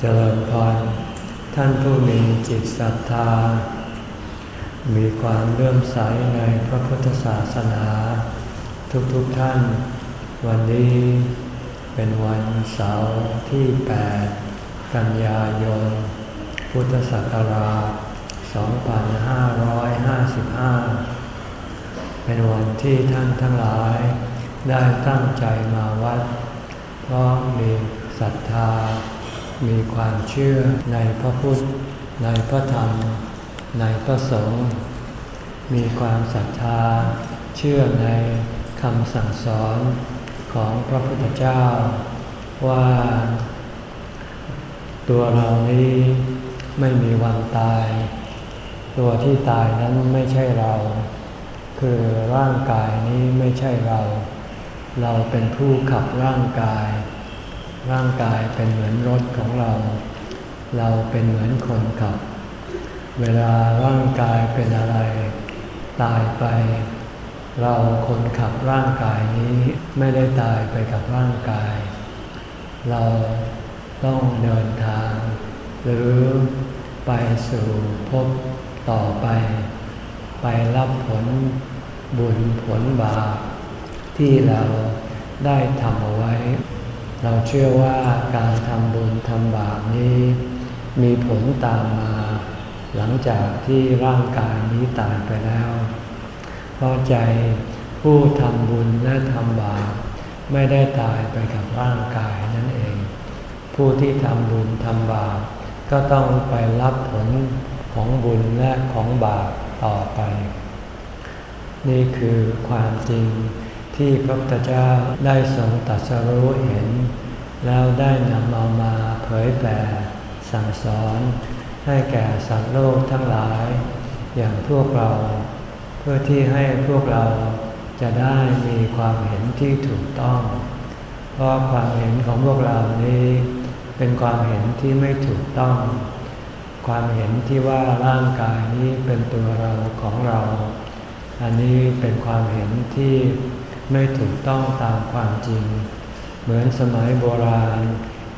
เจริญพร ท่านผู้มีจิตศรัทธา มีความเลื่อมใสในพระพุทธศาสนา ทุกๆทท่าน วันนี้เป็นวันเสาร์ที่ 8 กันยายน พุทธศักราช 2555 เป็นวันที่ท่านทั้งหลายได้ตั้งใจมาวัด เพราะมีศรัทธา มีความเชื่อในพระพุทธ ในพระธรรม ในพระสงฆ์ มีความศรัทธา เชื่อในคำสั่งสอนของพระพุทธเจ้า ว่า ตัวเรานี้ไม่มีวันตาย ตัวที่ตายนั้นไม่ใช่เรา คือร่างกายนี้ไม่ใช่เรา เราเป็นผู้ขับร่างกาย ร่างกายเป็นเหมือนรถของเรา เราเป็นเหมือนคนขับ เวลาร่างกายเป็นอะไร ตายไป เราคนขับร่างกายนี้ไม่ได้ตายไปกับร่างกาย เราต้องเดินทาง หรือไปสู่พบต่อไป ไปรับผลบุญผลบาปที่เราได้ทำเอาไว้ เราเชื่อว่าการทำบุญทำบาปนี้ มีผลตามมา หลังจากที่ร่างกายนี้ตายไปแล้ว เพราะใจผู้ทำบุญและทำบาปไม่ได้ตายไปกับร่างกายนั่นเอง ผู้ที่ทำบุญทำบาปก็ต้องไปรับผลของบุญและของบาปต่อไป นี่คือความจริง ที่พระพุทธเจ้าได้ทรงตัดสรู้เห็น แล้วได้นำเอามาเผยแผ่สั่งสอนให้แก่สัตว์โลกทั้งหลาย อย่างพวกเรา เพื่อที่ให้พวกเราจะได้มีความเห็นที่ถูกต้อง เพราะความเห็นของพวกเรานี้เป็นความเห็นที่ไม่ถูกต้อง ความเห็นที่ว่าร่างกายนี้เป็นตัวเราของเรา อันนี้เป็นความเห็นที่ ไม่ถูกต้องตามความจริง เหมือนสมัยโบราณ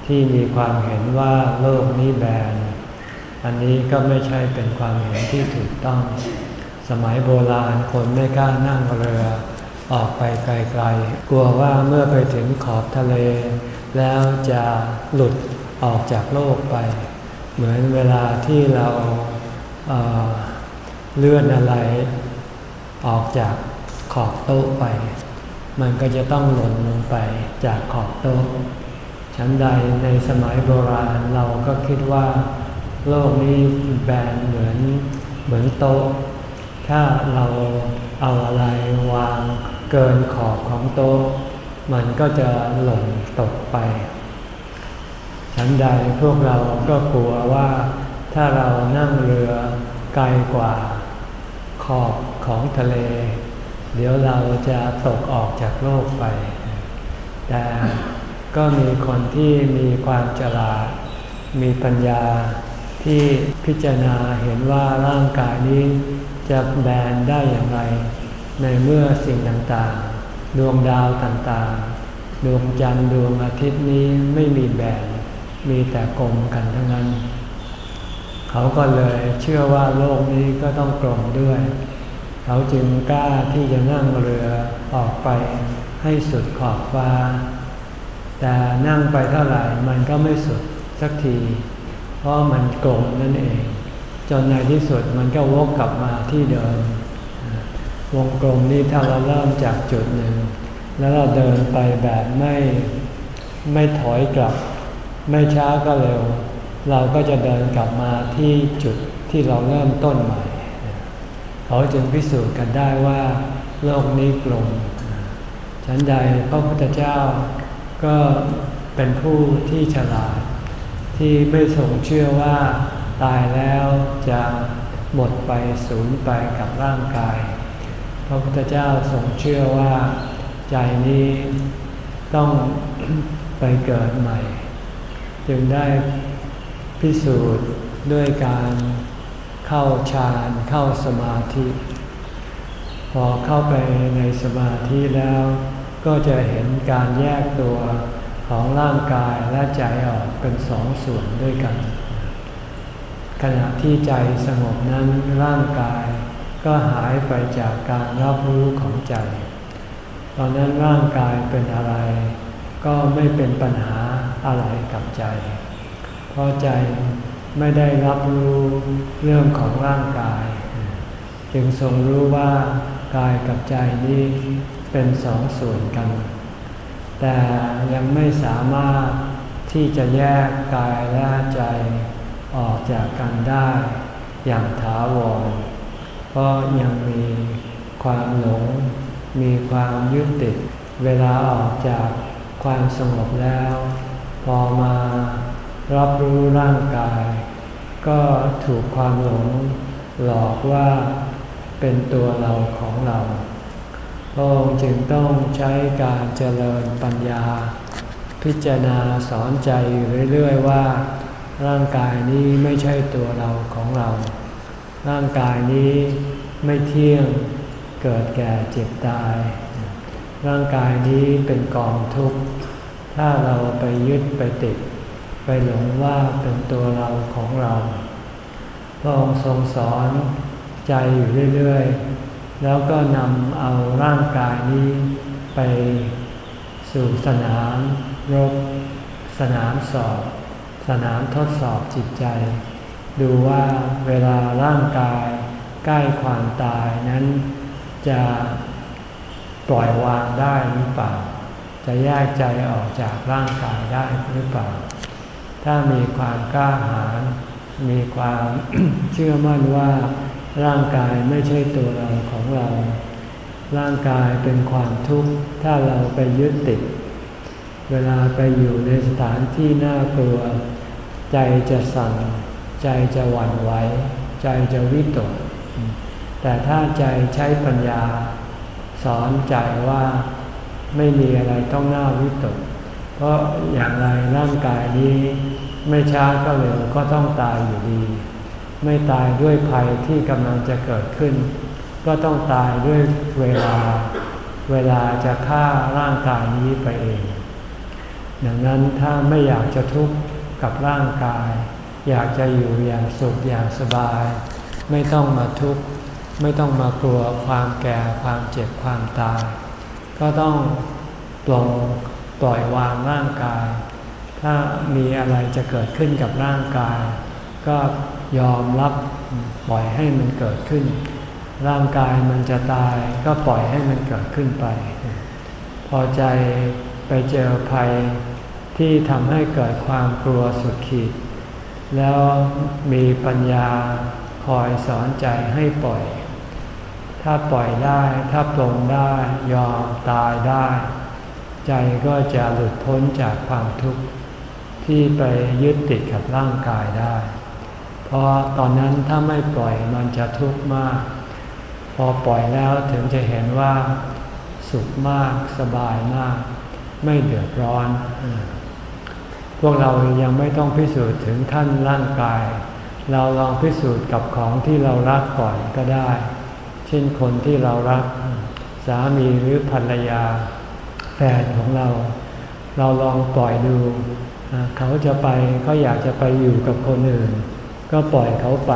ที่มีความเห็นว่าโลกนี้แบน อันนี้ก็ไม่ใช่เป็นความเห็นที่ถูกต้อง สมัยโบราณคนไม่กล้านั่งเรือ ออกไปไกลๆ กลัวว่าเมื่อไปถึงขอบทะเล แล้วจะหลุดออกจากโลกไป เหมือนเวลาที่เราเเลื่อนอะไร ออกจากขอบโต๊ะไป มันก็จะต้องหล่นลงไปจากขอบโต๊ะชั้นใดในสมัยโบราณเราก็คิดว่า โลกนี้แบนเหมือนเหมือนโต๊ะ ถ้าเราเอาอะไรวางเกินขอบของโต๊ะ มันก็จะหล่นตกไปชั้นใดพวกเราก็กลัวว่าถ้าเรานั่งเรือไกลกว่าขอบของทะเล เดี๋ยวเราจะตกออกจากโลกไป แต่ก็มีคนที่มีความฉลาด มีปัญญาที่พิจารณาเห็นว่าร่างกายนี้จะแบนได้อย่างไร ในเมื่อสิ่งต่างๆ ดวงดาวต่างๆ ดวงจันทร์ดวงอาทิตย์นี้ไม่มีแบนมีแต่กลมกันทั้งนั้น เขาก็เลยเชื่อว่าโลกนี้ก็ต้องกลมด้วย เขาจึงกล้าที่จะนั่งเรือออกไปให้สุดขอบฟ้า แต่นั่งไปเท่าไหร่มันก็ไม่สุดสักที เพราะมันกลมนั่นเอง จนในที่สุดมันก็วกกลับมาที่เดิม วงกลมนี้ถ้าเราเริ่มจากจุดหนึ่ง แล้วเราเดินไปแบบไม่ไม่ถอยกลับ ไม่ช้าก็เร็ว เราก็จะเดินกลับมาที่จุดที่เราเริ่มต้นใหม่ เขาจึงพิสูจน์กันได้ว่า โลกนี้กลมฉันใดพระพุทธเจ้าก็เป็นผู้ที่ฉลาด ที่ไม่ทรงเชื่อว่าตายแล้วจะหมดไปสูญไปกับร่างกาย พระพุทธเจ้าทรงเชื่อว่า ใจนี้ต้องไปเกิดใหม่ จึงได้พิสูจน์ด้วยการ เข้าฌานเข้าสมาธิ พอเข้าไปในสมาธิแล้ว ก็จะเห็นการแยกตัวของร่างกายและใจออกเป็นสองส่วนด้วยกัน ขณะที่ใจสงบนั้นร่างกายก็หายไปจากการรับรู้ของใจ ตอนนั้นร่างกายเป็นอะไร ก็ไม่เป็นปัญหาอะไรกับใจ เพราะใจ ไม่ได้รับรู้เรื่องของร่างกาย จึงทรงรู้ว่ากายกับใจนี้เป็นสองส่วนกัน แต่ยังไม่สามารถที่จะแยกกายและใจออกจากกันได้อย่างถาวร เพราะยังมีความหลง มีความยึดติด เวลาออกจากความสงบแล้ว พอมา รับรู้ร่างกาย ก็ถูกความหลงหลอกว่าเป็นตัวเราของเราพระองค์จึงต้องใช้การเจริญปัญญา พิจารณาสอนใจอยู่เรื่อยๆว่า ร่างกายนี้ไม่ใช่ตัวเราของเรา ร่างกายนี้ไม่เที่ยงเกิดแก่เจ็บตาย ร่างกายนี้เป็นกองทุกข์ ถ้าเราไปยึดไปติด ไปหลงว่าเป็นตัวเราของเรา พระองค์ทรงสอนใจอยู่เรื่อยๆ แล้วก็นำเอาร่างกายนี้ไปสู่สนามรบ สนามสอบ สนามทดสอบจิตใจ ดูว่าเวลาร่างกายใกล้ความตายนั้นจะปล่อยวางได้หรือเปล่า จะแยกใจออกจากร่างกายได้หรือเปล่า ถ้ามีความกล้าหาญมีความเชื่อมั่นว่าร่างกายไม่ใช่ตัวเราของเรา ร่างกายเป็นความทุกข์ถ้าเราไปยึดติด เวลาไปอยู่ในสถานที่น่ากลัว ใจจะสั่น ใจจะหวั่นไหว ใจจะวิตก แต่ถ้าใจใช้ปัญญา สอนใจว่าไม่มีอะไรต้องน่าวิตก เพราะอย่างไรร่างกายนี้ ไม่ช้าก็เร็วก็ต้องตายอยู่ดี ไม่ตายด้วยภัยที่กำลังจะเกิดขึ้น ก็ต้องตายด้วยเวลา เวลาจะฆ่าร่างกายนี้ไปเองดังนั้นถ้าไม่อยากจะทุกข์กับร่างกาย อยากจะอยู่อย่างสุขอย่างสบาย ไม่ต้องมาทุกข์ไม่ต้องมากลัวความแก่ความเจ็บความตาย ก็ต้องปลง ปล่อยวางร่างกาย ถ้ามีอะไรจะเกิดขึ้นกับร่างกาย ก็ยอมรับปล่อยให้มันเกิดขึ้น ร่างกายมันจะตายก็ปล่อยให้มันเกิดขึ้นไป พอใจไปเจอภัยที่ทำให้เกิดความกลัวสุดขีด แล้วมีปัญญาคอยสอนใจให้ปล่อย ถ้าปล่อยได้ ถ้าปลงได้ ยอมตายได้ ใจก็จะหลุดพ้นจากความทุกข์ที่ไปยึดติดกับร่างกายได้ เพราะตอนนั้นถ้าไม่ปล่อยมันจะทุกข์มาก พอปล่อยแล้วถึงจะเห็นว่า สุขมากสบายมาก ไม่เดือดร้อน พวกเรายังไม่ต้องพิสูจน์ถึงขั้นร่างกาย เราลองพิสูจน์กับของที่เรารักก่อนก็ได้ เช่นคนที่เรารัก สามีหรือภรรยา แฟนของเรา เราลองปล่อยดู เขาจะไปเขาอยากจะไปอยู่กับคนอื่น ก็ปล่อยเขาไป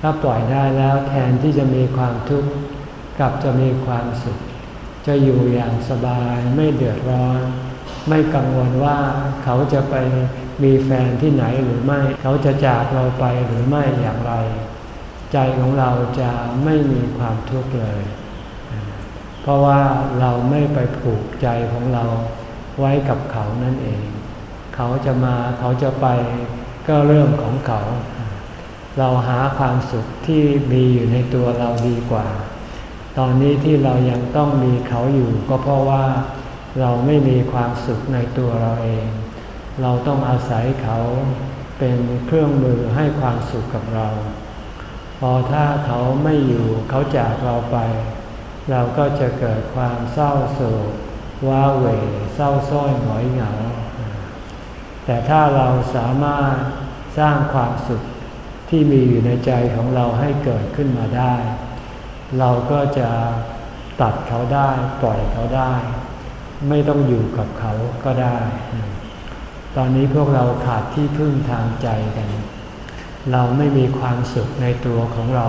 ถ้าปล่อยได้แล้วแทนที่จะมีความทุกข์กลับจะมีความสุข จะอยู่อย่างสบายไม่เดือดร้อน ไม่กังวลว่าเขาจะไปมีแฟนที่ไหนหรือไม่ เขาจะจากเราไปหรือไม่อย่างไร ใจของเราจะไม่มีความทุกข์เลย เพราะว่าเราไม่ไปผูกใจของเราไว้กับเขานั่นเอง เขาจะมาเขาจะไปก็เรื่องของเขา เราหาความสุขที่มีอยู่ในตัวเราดีกว่า ตอนนี้ที่เรายังต้องมีเขาอยู่ก็เพราะว่าเราไม่มีความสุขในตัวเราเอง เราต้องอาศัยเขาเป็นเครื่องมือให้ความสุขกับเรา พอถ้าเขาไม่อยู่เขาจากเราไป เราก็จะเกิดความเศร้าโศกว้าเหวเศร้าส้อยหงอยเหงา แต่ถ้าเราสามารถสร้างความสุขที่มีอยู่ในใจของเราให้เกิดขึ้นมาได้ เราก็จะตัดเขาได้ปล่อยเขาได้ ไม่ต้องอยู่กับเขาก็ได้ ตอนนี้พวกเราขาดที่พึ่งทางใจกัน เราไม่มีความสุขในตัวของเรา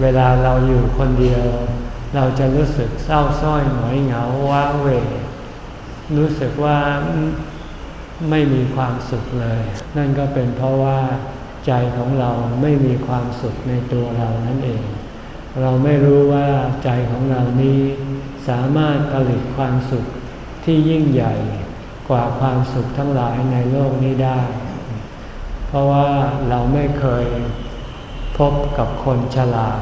เวลาเราอยู่คนเดียว เราจะรู้สึกเศร้าส้อยหงอยเหงาว้าเหวรู้สึกว่าไม่มีความสุขเลย นั่นก็เป็นเพราะว่าใจของเราไม่มีความสุขในตัวเรานั่นเอง เราไม่รู้ว่าใจของเรานี้สามารถผลิตความสุขที่ยิ่งใหญ่กว่าความสุขทั้งหลายในโลกนี้ได้ เพราะว่าเราไม่เคยพบกับคนฉลาด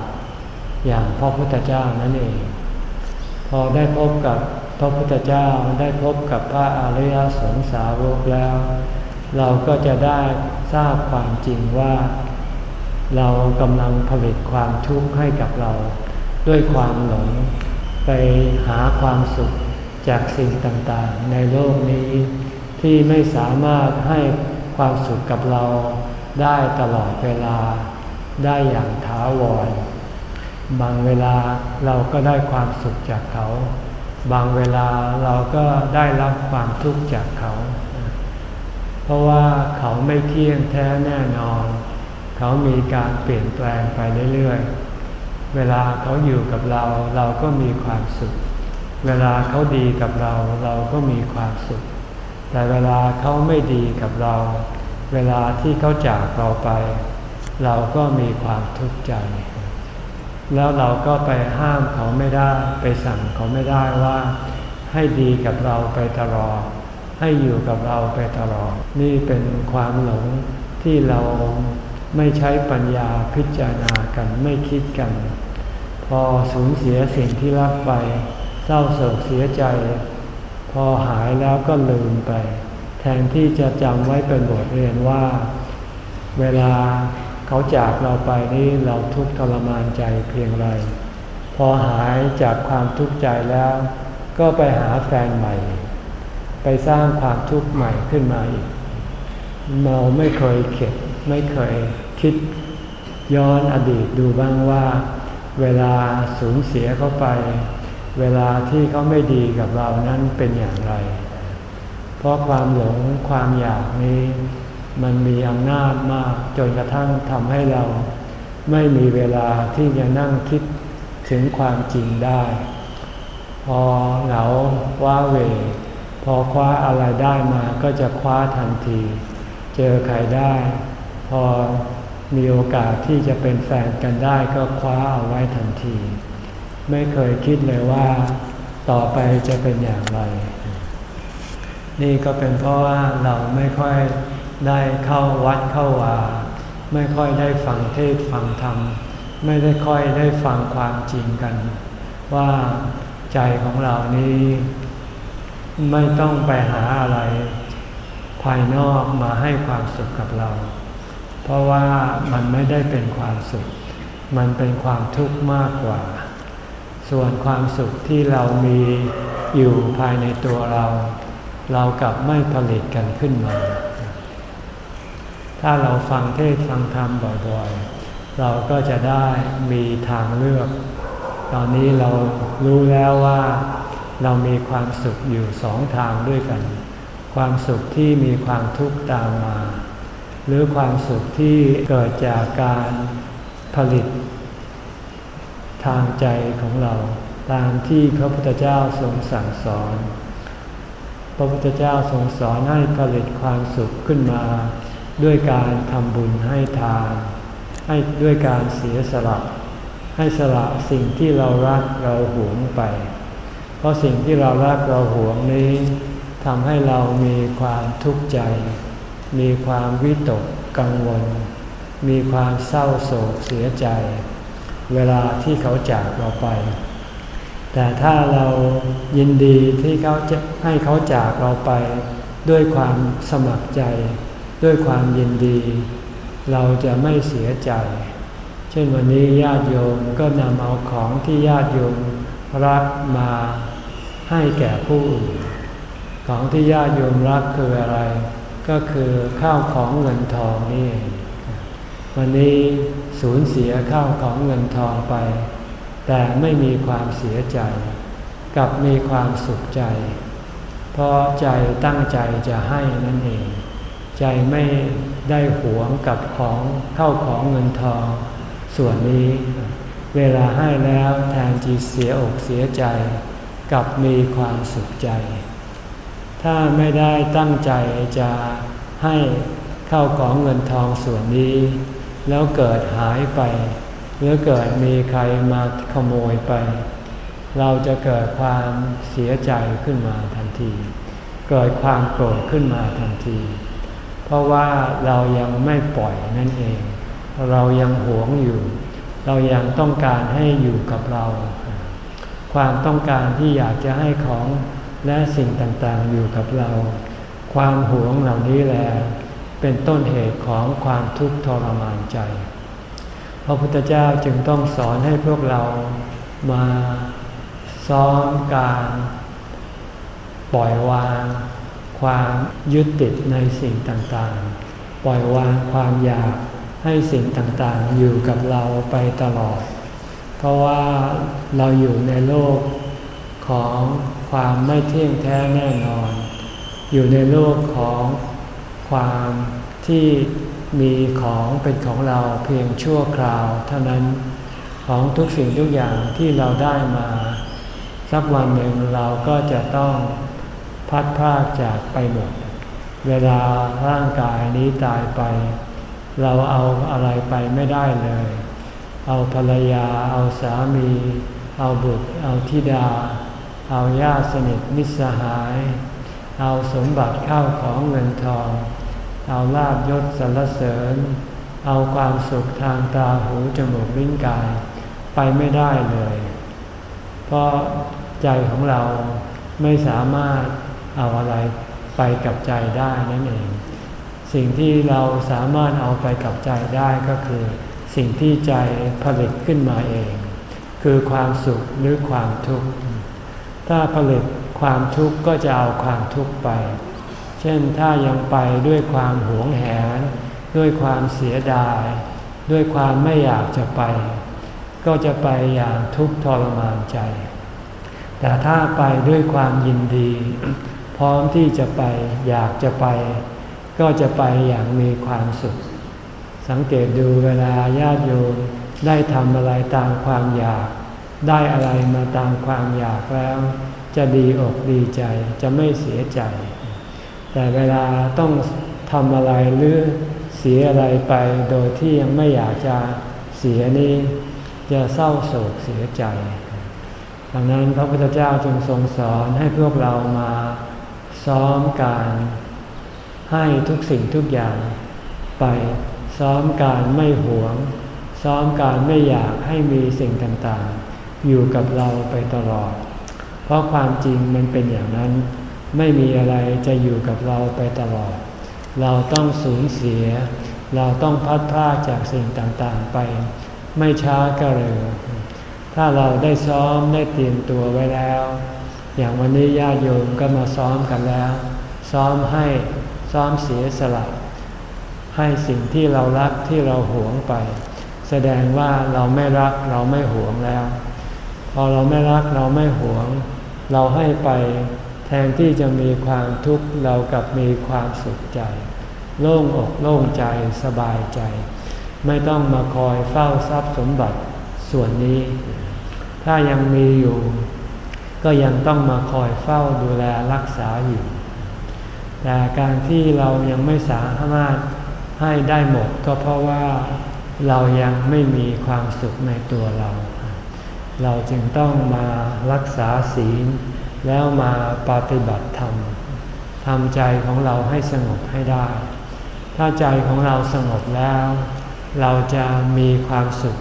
อย่างพระพุทธเจ้านั่นเอง พอได้พบกับพระพุทธเจ้าได้พบกับพระอริยสงสาวกแล้ว เราก็จะได้ทราบความจริงว่า เรากำลังผลิตความทุกข์ให้กับเรา ด้วยความหลงไปหาความสุขจากสิ่งต่างๆ ในโลกนี้ ที่ไม่สามารถให้ความสุขกับเราได้ตลอดเวลาได้อย่างถาวร บางเวลาเราก็ได้ความสุขจากเขา บางเวลาเราก็ได้รับความทุกข์จากเขา เพราะว่าเขาไม่เที่ยงแท้แน่นอน เขามีการเปลี่ยนแปลงไปเรื่อยๆ เวลาเขาอยู่กับเราเราก็มีความสุข เวลาเขาดีกับเราเราก็มีความสุข แต่เวลาเขาไม่ดีกับเรา เวลาที่เขาจากเราไป เราก็มีความทุกข์ใจ แล้วเราก็ไปห้ามเขาไม่ได้ ไปสั่งเขาไม่ได้ว่า ให้ดีกับเราไปตลอด ให้อยู่กับเราไปตลอด นี่เป็นความหลงที่เราไม่ใช้ปัญญาพิจารณากันไม่คิดกัน พอสูญเสียสิ่งที่รักไป เศร้าโศกเสียใจ พอหายแล้วก็ลืมไป แทนที่จะจำไว้เป็นบทเรียนว่า เวลา เขาจากเราไปนี่เราทุกข์ทรมานใจเพียงไร พอหายจากความทุกข์ใจแล้ว ก็ไปหาแฟนใหม่ ไปสร้างความทุกข์ใหม่ขึ้นมาอีก เราไม่เคยเข็ดไม่เคยคิดย้อนอดีตดูบ้างว่า เวลาสูญเสียเขาไป เวลาที่เขาไม่ดีกับเรานั้นเป็นอย่างไร เพราะความหลงความอยากนี้ มันมีอำนาจมากจนกระทั่งทำให้เราไม่มีเวลาที่จะนั่งคิดถึงความจริงได้ พอเหงาว้าเว พอคว้าอะไรได้มาก็จะคว้าทันที เจอใครได้ พอมีโอกาสที่จะเป็นแฟนกันได้ก็คว้าเอาไว้ทันที ไม่เคยคิดเลยว่าต่อไปจะเป็นอย่างไร นี่ก็เป็นเพราะว่าเราไม่ค่อย ได้เข้าวัดเข้าวา ไม่ค่อยได้ฟังเทศฟังธรรม ไม่ได้ค่อยได้ฟังความจริงกัน ว่าใจของเรานี้ ไม่ต้องไปหาอะไร ภายนอกมาให้ความสุขกับเรา เพราะว่ามันไม่ได้เป็นความสุข มันเป็นความทุกข์มากกว่า ส่วนความสุขที่เรามีอยู่ภายในตัวเรา เรากลับไม่ผลิตกันขึ้นมา ถ้าเราฟังเทศฟังธรรมบ่อยๆ เราก็จะได้มีทางเลือก ตอนนี้เรารู้แล้วว่าเรามีความสุขอยู่สองทางด้วยกัน ความสุขที่มีความทุกข์ตามมา หรือความสุขที่เกิดจากการผลิต ทางใจของเรา ตามที่พระพุทธเจ้าทรงสั่งสอน พระพุทธเจ้าทรงสอนให้ผลิตความสุขขึ้นมา ด้วยการทำบุญให้ทาน ให้ด้วยการเสียสละ ให้สละสิ่งที่เรารักเราหวงไป เพราะสิ่งที่เรารักเราหวงนี้ทำให้เรามีความทุกข์ใจ มีความวิตกกังวล มีความเศร้าโศกเสียใจ เวลาที่เขาจากเราไป แต่ถ้าเรายินดีที่เขาจะให้เขาจากเราไป ด้วยความสมัครใจ ด้วยความยินดี เราจะไม่เสียใจ เช่นวันนี้ญาติโยมก็นำเอาของที่ญาติโยมรักมาให้แก่ผู้อื่น ของที่ญาติโยมรักคืออะไร ก็คือข้าวของเงินทองนี่วันนี้สูญเสียข้าวของเงินทองไป แต่ไม่มีความเสียใจ กับมีความสุขใจ เพราะใจตั้งใจจะให้นั่นเอง ใจไม่ได้หวงกับของเข้าของเงินทอง ส่วนนี้ เวลาให้แล้วแทนจีเสียอกเสียใจกับมีความสุขใจ ถ้าไม่ได้ตั้งใจจะให้เข้าของเงินทองส่วนนี้ แล้วเกิดหายไป หรือเกิดมีใครมาขโมยไป เราจะเกิดความเสียใจขึ้นมาทันที เกิดความโกรธขึ้นมาทันที เพราะว่าเรายังไม่ปล่อยนั่นเอง เรายังหวงอยู่ เรายังต้องการให้อยู่กับเรา ความต้องการที่อยากจะให้ของและสิ่งต่างๆอยู่กับเรา ความหวงเหล่านี้แหละเป็นต้นเหตุของความทุกข์ทรมานใจ พระพุทธเจ้าจึงต้องสอนให้พวกเรามาซ้อมการ ปล่อยวาง ความยึดติดในสิ่งต่างๆ ปล่อยวางความอยากให้สิ่งต่างๆ อยู่กับเราไปตลอด เพราะว่าเราอยู่ในโลกของความไม่เที่ยงแท้แน่นอน อยู่ในโลกของความที่มีของเป็นของเราเพียงชั่วคราว เท่านั้นของทุกสิ่งทุกอย่างที่เราได้มา สักวันหนึ่งเราก็จะต้อง พัดพาจากไปหมด เวลาร่างกายนี้ตายไป เราเอาอะไรไปไม่ได้เลย เอาภรรยา เอาสามี เอาบุตร เอาธิดา เอาญาติสนิทมิตรสหาย เอาสมบัติข้าวของเงินทอง เอาลาบยศสรรเสริญ เอาความสุขทางตาหูจมูกลิ้นกาย ไปไม่ได้เลย เพราะใจของเราไม่สามารถ เอาอะไรไปกับใจได้นั่นเอง สิ่งที่เราสามารถเอาไปกับใจได้ก็คือ สิ่งที่ใจผลิตขึ้นมาเอง คือความสุขหรือความทุกข์ถ้าผลิตความทุกข์ก็จะเอาความทุกข์ไป เช่นถ้ายังไปด้วยความหวงแหน ด้วยความเสียดาย ด้วยความไม่อยากจะไป ก็จะไปอย่างทุกข์ทรมานใจ แต่ถ้าไปด้วยความยินดี พร้อมที่จะไปอยากจะไป ก็จะไปอย่างมีความสุข สังเกตดูเวลาญาติโยมได้ทำอะไรตามความอยาก ได้อะไรมาตามความอยากแล้ว จะดีอกดีใจจะไม่เสียใจ แต่เวลาต้องทำอะไรหรือเสียอะไรไปโดยที่ยังไม่อยากจะเสียนี้จะเศร้าโศกเสียใจดังนั้นพระพุทธเจ้าจึงทรงสอนให้พวกเรามา ซ้อมการให้ทุกสิ่งทุกอย่างไป ซ้อมการไม่หวง ซ้อมการไม่อยากให้มีสิ่งต่างๆ อยู่กับเราไปตลอด เพราะความจริงมันเป็นอย่างนั้น ไม่มีอะไรจะอยู่กับเราไปตลอด เราต้องสูญเสีย เราต้องพัดพลาดจากสิ่งต่างๆไป ไม่ช้าก็เร็วถ้าเราได้ซ้อมได้เตรียมตัวไว้แล้ว อย่างวันนี้ญาติโยมก็มาซ้อมกันแล้ว ซ้อมให้ซ้อมเสียสละ ให้สิ่งที่เรารักที่เราหวงไป แสดงว่าเราไม่รักเราไม่หวงแล้ว พอเราไม่รักเราไม่หวง เราให้ไปแทนที่จะมีความทุกข์เรากับมีความสุขใจ โล่งอกโล่งใจสบายใจ ไม่ต้องมาคอยเฝ้าทรัพย์สมบัติส่วนนี้ ถ้ายังมีอยู่ ก็ยังต้องมาคอยเฝ้าดูแลรักษาอยู่ แต่การที่เรายังไม่สามารถให้ได้หมดก็เพราะว่าเรายังไม่มีความสุขในตัวเรา เราจึงต้องมารักษาศีล แล้วมาปฏิบัติธรรมทำใจของเราให้สงบให้ได้ ถ้าใจของเราสงบแล้ว เราจะมีความสุข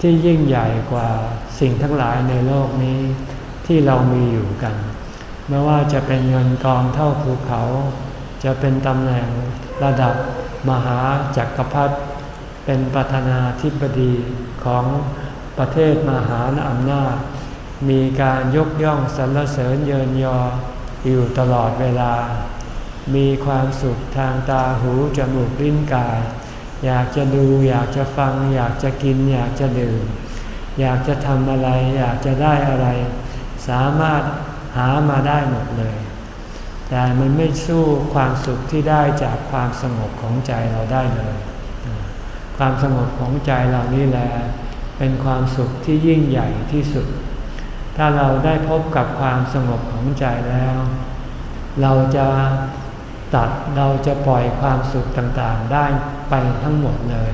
ที่ยิ่งใหญ่กว่าสิ่งทั้งหลายในโลกนี้ ที่เรามีอยู่กัน ไม่ว่าจะเป็นเงินกองเท่าภูเขา จะเป็นตำแหน่งระดับมหาจักรพรรดิเป็นประธานาธิบดีของประเทศมหาอำนาจ มีการยกย่องสรรเสริญเยินยออยู่ตลอดเวลา มีความสุขทางตาหูจมูกลิ้นกาย อยากจะดูอยากจะฟัง อยากจะกิน อยากจะดื่ม อยากจะทำอะไร อยากจะได้อะไร สามารถหามาได้หมดเลย แต่มันไม่สู้ความสุขที่ได้จากความสงบของใจเราได้เลย ความสงบของใจเรานี่แหละเป็นความสุขที่ยิ่งใหญ่ที่สุด ถ้าเราได้พบกับความสงบของใจแล้ว เราจะตัดเราจะปล่อยความสุขต่างๆ ได้ไปทั้งหมดเลย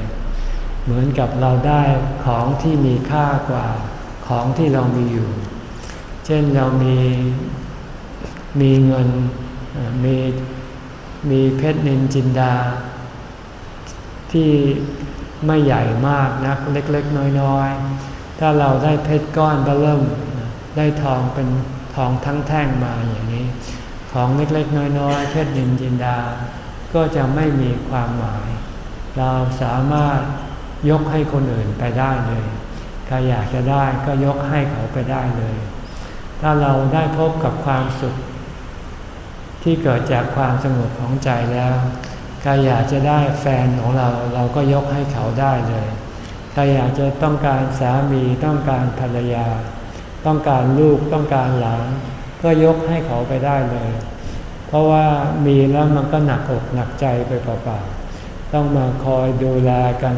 เหมือนกับเราได้ของที่มีค่ากว่าของที่เรามีอยู่ เช่นเรามีมีเงินมีมีเพชรนินจินดา ที่ไม่ใหญ่มากนะเล็กๆ น้อยๆ ถ้าเราได้เพชรก้อนก็เริ่ม ได้ทองเป็นทองทั้งแท่งมาอย่างนี้ ของเล็กๆ น้อยๆ เพชรนินจินดา ก็จะไม่มีความหมาย เราสามารถยกให้คนอื่นไปได้เลย ใครอยากจะได้ก็ยกให้เขาไปได้เลย ถ้าเราได้พบกับความสุข ที่เกิดจากความสงบของใจแล้วใครอยากจะได้แฟนของเราเราก็ยกให้เขาได้เลยใครอยากจะต้องการสามีต้องการภรรยา ต้องการลูกต้องการหลานก็ยกให้เขาไปได้เลย เพราะว่ามีแล้วมันก็หนักอกหนักใจไปเปล่าๆต้องมาคอยดูแลกัน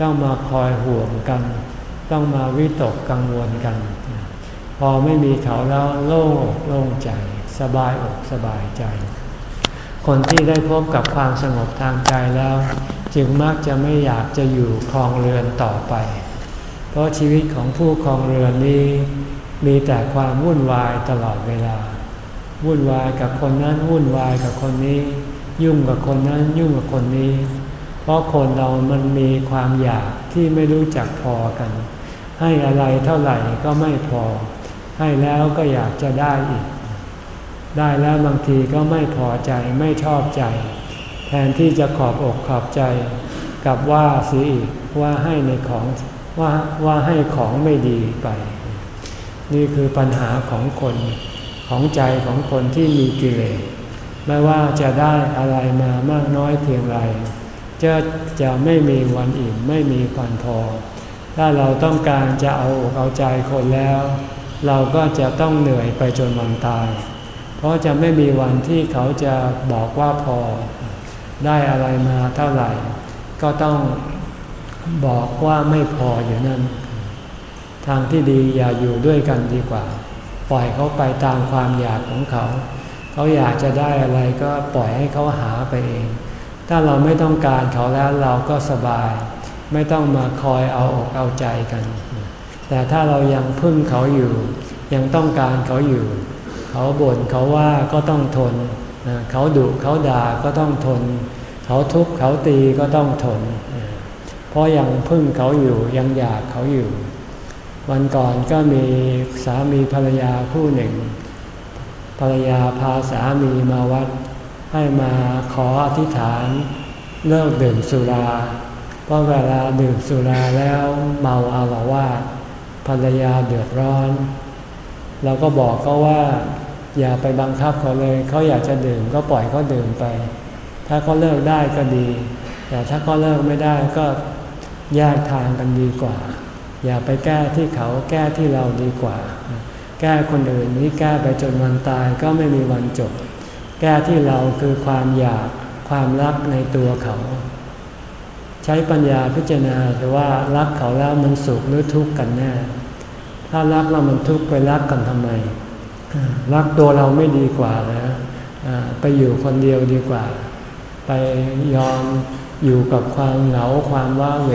ต้องมาคอยห่วงกัน ต้องมาวิตกกังวลกัน พอไม่มีเขาแล้วโล่งอกโล่งใจ สบายอกสบายใจ คนที่ได้พบกับความสงบทางใจแล้ว จึงมักจะไม่อยากจะอยู่คลองเรือนต่อไป เพราะชีวิตของผู้คลองเรือนนี้ มีแต่ความวุ่นวายตลอดเวลา วุ่นวายกับคนนั้นวุ่นวายกับคนนี้ ยุ่งกับคนนั้นยุ่งกับคนนี้ เพราะคนเรามันมีความอยากที่ไม่รู้จักพอกัน ให้อะไรเท่าไหร่ก็ไม่พอ ให้แล้วก็อยากจะได้อีก ได้แล้วบางทีก็ไม่พอใจไม่ชอบใจ แทนที่จะขอบอกขอบใจกับว่าเสียอีกว่าให้ในของว่าว่าให้ของไม่ดีไป นี่คือปัญหาของคนของใจของคนที่มีกิเลสไม่ว่าจะได้อะไรมามากน้อยเพียงไรจะจะไม่มีวันอิ่มไม่มีวันพอ ถ้าเราต้องการจะเอาเอาใจคนแล้ว เราก็จะต้องเหนื่อยไปจนวันตาย เพราะจะไม่มีวันที่เขาจะบอกว่าพอ ได้อะไรมาเท่าไหร่ ก็ต้องบอกว่าไม่พออยู่นั่น ทางที่ดีอย่าอยู่ด้วยกันดีกว่า ปล่อยเขาไปตามความอยากของเขา เขาอยากจะได้อะไรก็ปล่อยให้เขาหาไปเอง ถ้าเราไม่ต้องการเขาแล้วเราก็สบาย ไม่ต้องมาคอยเอาอกเอาใจกัน แต่ถ้าเรายังพึ่งเขาอยู่ ยังต้องการเขาอยู่ เขาบ่นเขาว่าก็ต้องทน เขาดุเขาด่าก็ต้องทน เขาทุบเขาตีก็ต้องทน เพราะยังพึ่งเขาอยู่ยังอยากเขาอยู่ วันก่อนก็มีสามีภรรยาคู่หนึ่ง ภรรยาพาสามีมาวัด ให้มาขออธิษฐานเลิกดื่มสุรา เพราะเวลาดื่มสุราแล้วเมาอารวาส ภรรยาเดือดร้อน เราก็บอกเขาว่าอย่าไปบังคับเขาเลย เขาอยากจะดื่มก็ปล่อยเขาดื่มไป ถ้าเขาเลิกได้ก็ดี แต่ถ้าเขาเลิกไม่ได้ก็แยกทางกันดีกว่า อย่าไปแก้ที่เขาแก้ที่เราดีกว่า แก้คนอื่นนี้แก้ไปจนวันตายก็ไม่มีวันจบ แก้ที่เราคือความอยากความรักในตัวเขา ใช้ปัญญาพิจารณาว่ารักเขาแล้วมันสุขหรือทุกข์กันแน่ ถ้ารักแล้วมันทุกข์ไปรักกันทำไม รักตัวเราไม่ดีกว่านะไปอยู่คนเดียวดีกว่า ไปยอมอยู่กับความเหงาความว้าเหว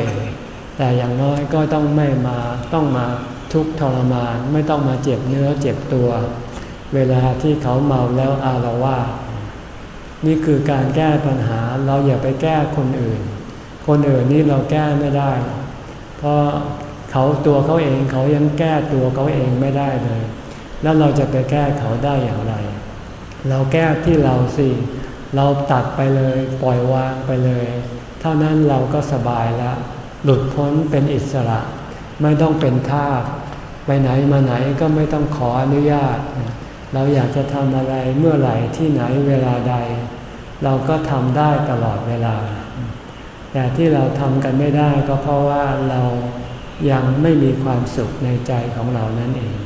แต่อย่างน้อยก็ต้องไม่มาต้องมาทุกข์ทรมาน ไม่ต้องมาเจ็บเนื้อเจ็บตัว เวลาที่เขาเมาแล้วอารวาสนี่คือการแก้ปัญหาเราอย่าไปแก้คนอื่น คนอื่นนี่เราแก้ไม่ได้ เพราะ เขาตัวเขาเองเขายังแก้ตัวเขาเองไม่ได้เลย แล้วเราจะไปแก้เขาได้อย่างไร เราแก้ที่เราสิ เราตัดไปเลยปล่อยวางไปเลย เท่านั้นเราก็สบายล้วหลุดพ้นเป็นอิสระ ไม่ต้องเป็นทาสไปไหนมาไหนก็ไม่ต้องขออนุญาต เราอยากจะทำอะไรเมื่อไหร่ที่ไหนเวลาใด เราก็ทำได้ตลอดเวลา แต่ที่เราทำกันไม่ได้ก็เพราะว่าเรา ยังไม่มีความสุขในใจของเรานั่นเอง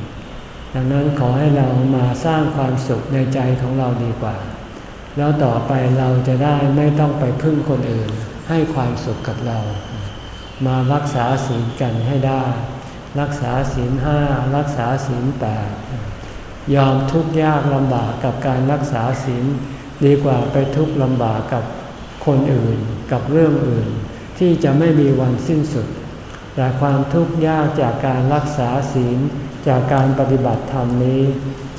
ดังนั้นขอให้เรามาสร้างความสุขในใจของเราดีกว่า แล้วต่อไปเราจะได้ไม่ต้องไปพึ่งคนอื่น ให้ความสุขกับเรา มารักษาศีลกันให้ได้ รักษาศีลห้ารักษาศีลแปดยอมทุกข์ยากลำบากกับการรักษาศีลดีกว่าไปทุกข์ลำบากกับคนอื่นกับเรื่องอื่น ที่จะไม่มีวันสิ้นสุด แต่ความทุกข์ยากจากการรักษาศีลจากการปฏิบัติธรรมนี้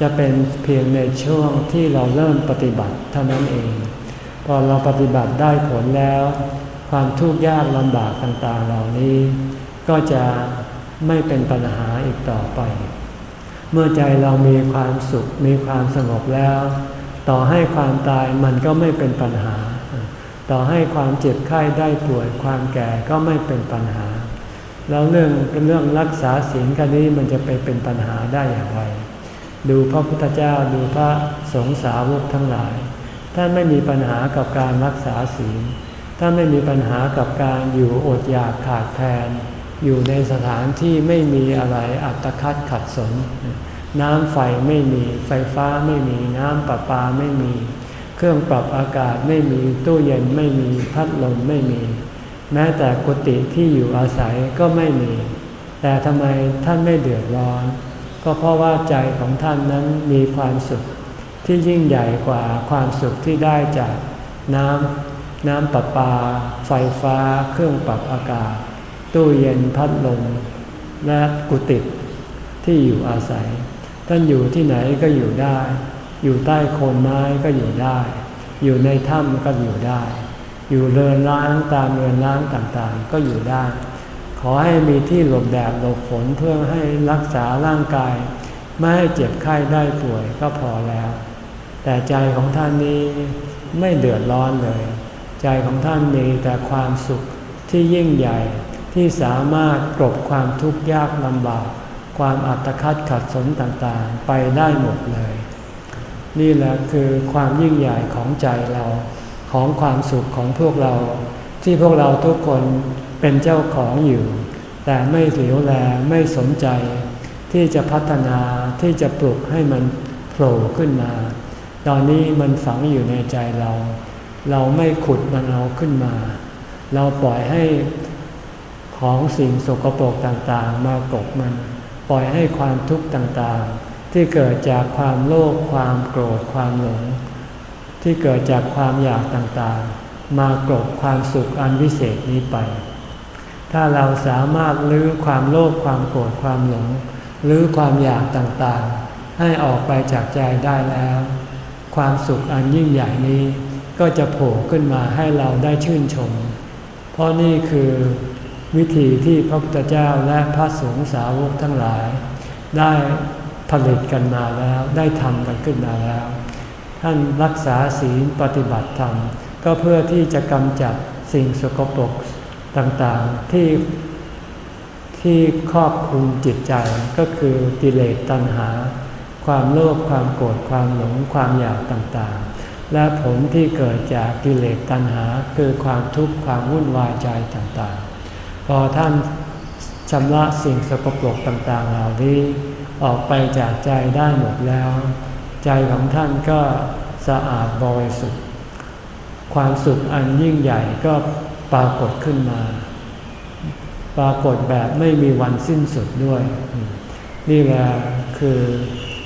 จะเป็นเพียงในช่วงที่เราเริ่มปฏิบัติเท่านั้นเอง พอเราปฏิบัติได้ผลแล้ว ความทุกข์ยากลำบากต่างๆเหล่านี้ ก็จะไม่เป็นปัญหาอีกต่อไป เมื่อใจเรามีความสุขมีความสงบแล้ว ต่อให้ความตายมันก็ไม่เป็นปัญหา ต่อให้ความเจ็บไข้ได้ป่วยความแก่ก็ไม่เป็นปัญหา แล้วเรื่องเรื่องรักษาศีลกันนี้มันจะไปเป็นปัญหาได้อย่างไร ดูพระพุทธเจ้าดูพระสงฆ์สาวกทั้งหลาย ท่านไม่มีปัญหากับการรักษาศีล ท่านไม่มีปัญหากับการอยู่อดอยากขาดแคลน อยู่ในสถานที่ไม่มีอะไรอัตคัดขัดสน น้ำไฟไม่มีไฟฟ้าไม่มีน้ำประปาไม่มี เครื่องปรับอากาศไม่มีตู้เย็นไม่มีพัดลมไม่มี แม้แต่กุฏิที่อยู่อาศัยก็ไม่มี แต่ทำไมท่านไม่เดือดร้อน ก็เพราะว่าใจของท่านนั้นมีความสุขที่ยิ่งใหญ่กว่าความสุขที่ได้จากน้ำน้ำประปา ไฟฟ้า เครื่องปรับอากาศ ตู้เย็นพัดลมและกุฏิที่อยู่อาศัย ท่านอยู่ที่ไหนก็อยู่ได้ อยู่ใต้โคนไม้ก็อยู่ได้ อยู่ในถ้ำก็อยู่ได้ อยู่เรือนร้างตามเรือนร้างต่างๆ ก็อยู่ได้ ขอให้มีที่หลบแดดหลบฝนเพื่อให้รักษาร่างกาย ไม่ให้เจ็บไข้ได้ป่วยก็พอแล้ว แต่ใจของท่านนี้ไม่เดือดร้อนเลย ใจของท่านมีแต่ความสุขที่ยิ่งใหญ่ที่สามารถกลบความทุกข์ยากลำบาก ความอัตคัดขัดสนต่างๆ ไปได้หมดเลย นี่แหละคือความยิ่งใหญ่ของใจเรา ของความสุขของพวกเรา ที่พวกเราทุกคนเป็นเจ้าของอยู่ แต่ไม่เหลียวแลไม่สนใจ ที่จะพัฒนาที่จะปลุกให้มันโผล่ขึ้นมา ตอนนี้มันฝังอยู่ในใจเรา เราไม่ขุดมันเอาขึ้นมา เราปล่อยให้ของสิ่งสกปรกต่างๆ มากบมัน ปล่อยให้ความทุกข์ต่างๆ ที่เกิดจากความโลภความโกรธความหลง ที่เกิดจากความอยากต่างๆ มากรบความสุขอันวิเศษนี้ไป ถ้าเราสามารถลื้อความโลภความโกรธความหลงลื้อความอยากต่างๆ ให้ออกไปจากใจได้แล้ว ความสุขอันยิ่งใหญ่นี้ก็จะโผล่ขึ้นมาให้เราได้ชื่นชม เพราะนี่คือวิธีที่พระพุทธเจ้าและพระสงฆ์สาวกทั้งหลาย ได้ผลิตกันมาแล้วได้ทำกันขึ้นมาแล้ว ท่านรักษาศีลปฏิบัติธรรม ก็เพื่อที่จะกำจัดสิ่งสกปรกต่างๆที่ที่ครอบคลุมจิตใจก็คือกิเลสตัณหา ความโลภความโกรธความหลงความอยากต่างๆ และผลที่เกิดจากกิเลสตัณหาคือความทุกข์ความวุ่นวายใจต่างๆ พอท่านชำระสิ่งสกปรกต่างๆ เหล่านี้ออกไปจากใจได้หมดแล้ว ใจของท่านก็สะอาดบริสุทธิ์ ความสุขอันยิ่งใหญ่ก็ปรากฏขึ้นมา ปรากฏแบบไม่มีวันสิ้นสุดด้วย นี่แหละคือ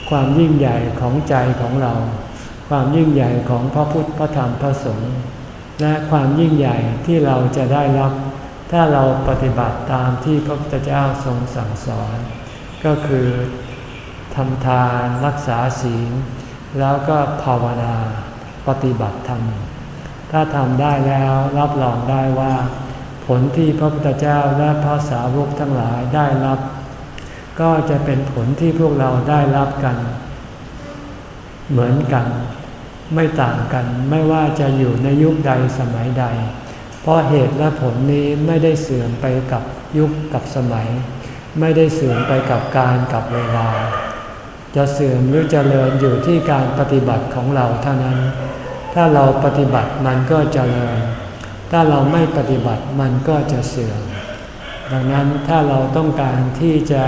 ความยิ่งใหญ่ของใจของเรา ความยิ่งใหญ่ของพระพุทธพระธรรมพระสงฆ์และความยิ่งใหญ่ที่เราจะได้รับ ถ้าเราปฏิบัติตามที่พระพุทธเจ้าทรงสั่งสอน ก็คือ ทำทานรักษาศีล แล้วก็ภาวนาปฏิบัติธรรม ถ้าทำได้แล้วรับรองได้ว่า ผลที่พระพุทธเจ้าและพระสาวกทั้งหลายได้รับ ก็จะเป็นผลที่พวกเราได้รับกัน เหมือนกัน ไม่ต่างกันไม่ว่าจะอยู่ในยุคใดสมัยใด เพราะเหตุและผลนี้ไม่ได้เสื่อมไปกับยุคกับสมัย ไม่ได้เสื่อมไปกับการกับเวลา จะเสื่อมหรือจเจริญอยู่ที่การปฏิบัติของเราเท่านั้น ถ้าเราปฏิบัติมันก็จเจริญ ถ้าเราไม่ปฏิบัติมันก็จะเสื่อม ดังนั้นถ้าเราต้องการที่จะ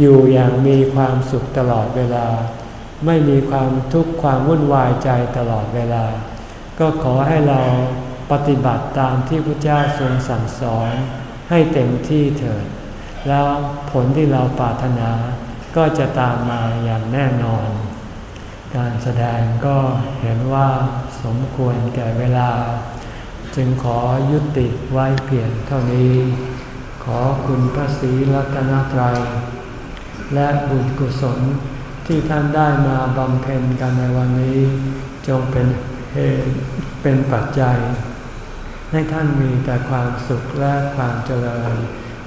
อยู่อย่างมีความสุขตลอดเวลา ไม่มีความทุกข์ความวุ่นวายใจตลอดเวลา ก็ขอให้เราปฏิบัติตามที่พระเจ้าทรงสั่งสอนให้เต็มที่เถิด แล้วผลที่เราปรารถนา ก็จะตามมาอย่างแน่นอน การแสดงก็เห็นว่าสมควรแก่เวลา จึงขอยุติไว้เพียงเท่านี้ ขอคุณพระศรีรัตนตรัย และบุญกุศลที่ท่านได้มาบำเพ็ญกันในวันนี้ จงเป็นเหตุเป็นปัจจัย ให้ท่านมีแต่ความสุขและความเจริญ